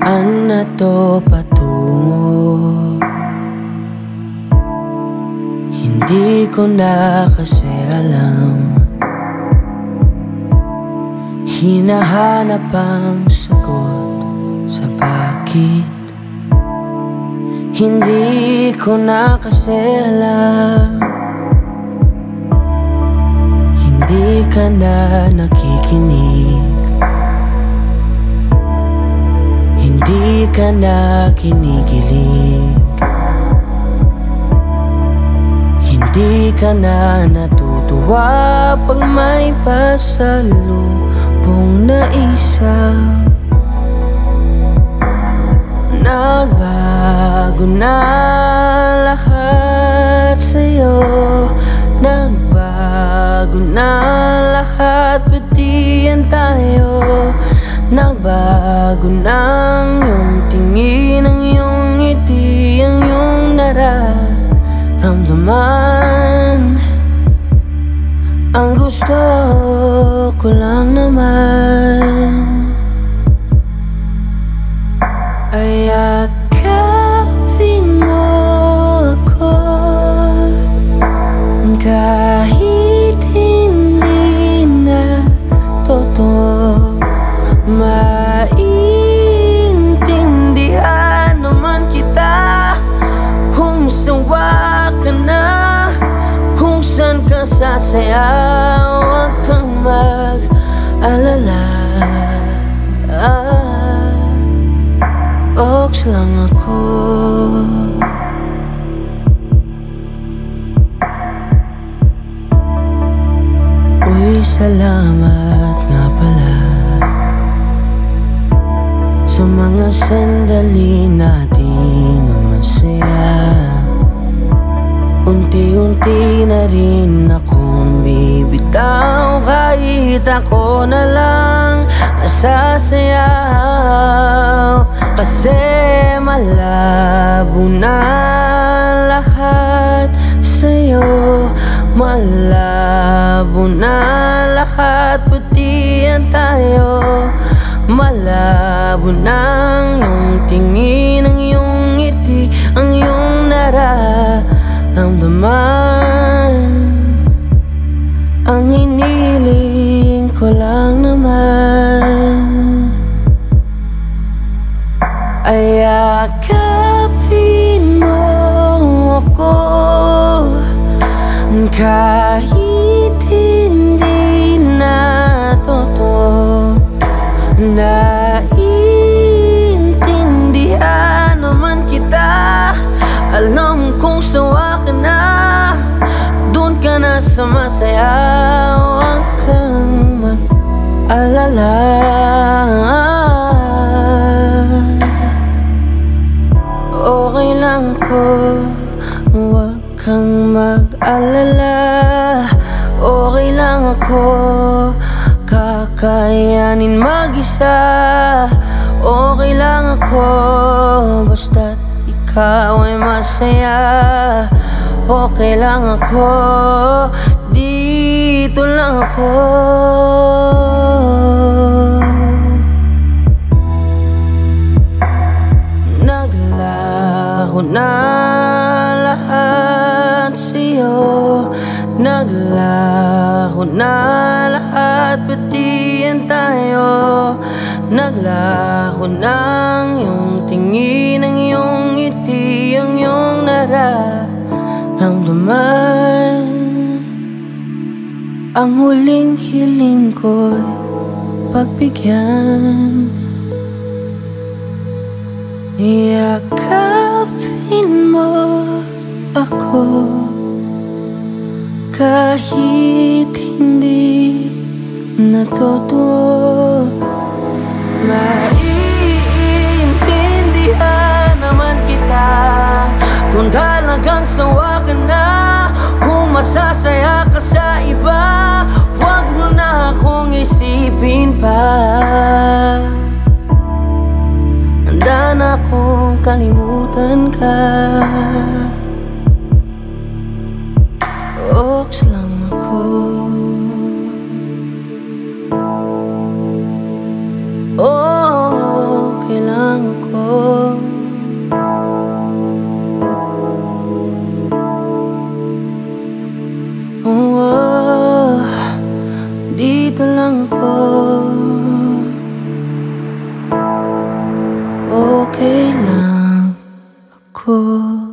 Saan na to patungo? Hindi ko na kasi alam. Hinahanap ang sagot sa bakit. Hindi ko na kasi alam. Hindi ka na nakikinig Hindi ka na kinikilig. Hindi ka na natutuwa Pag may pasalubong na isa. Nagbago na lahat sa'yo. Nagbago na lahat Pati tayo. Nagbago ng nararamdaman Ang gusto ko lang naman Ay sasaya Huwag kang mag-alala. Ox lang ako. Uy, salamat nga pala Sa mga sandali natin na masaya Unti-unti na rin akong bibitaw Kahit ako na lang masasayaw Kasi malabo na lahat sa'yo Malabo na lahat Pati yan tayo. Malabo ang iyong tingin kahit hindi na totoo Naiintindihan naman kita. Alam kong sawa ka na Doon ka na sa masaya. Huwag kang mag-alala. Okay lang ako Huwag kang mag-alala Kakayanin mag-isa. Okay lang ako Basta't ikaw ay masaya. Okay lang ako Dito lang ako. Naglaho na lahat sa'yo Naglaho na lahat Pati yan tayo. Naglaho ng iyong tingin Ang iyong ngiti Ang iyong nararamdaman. Ang huling hiling ko'y pagbigyan. Yakapin mo ako. Kahit hindi na totoo Maiintindihan naman kita. Kung talagang sawa ka na Kung masasaya ka sa iba Huwag mo na akong isipin pa. Handa na akong kalimutan ka okay lang ako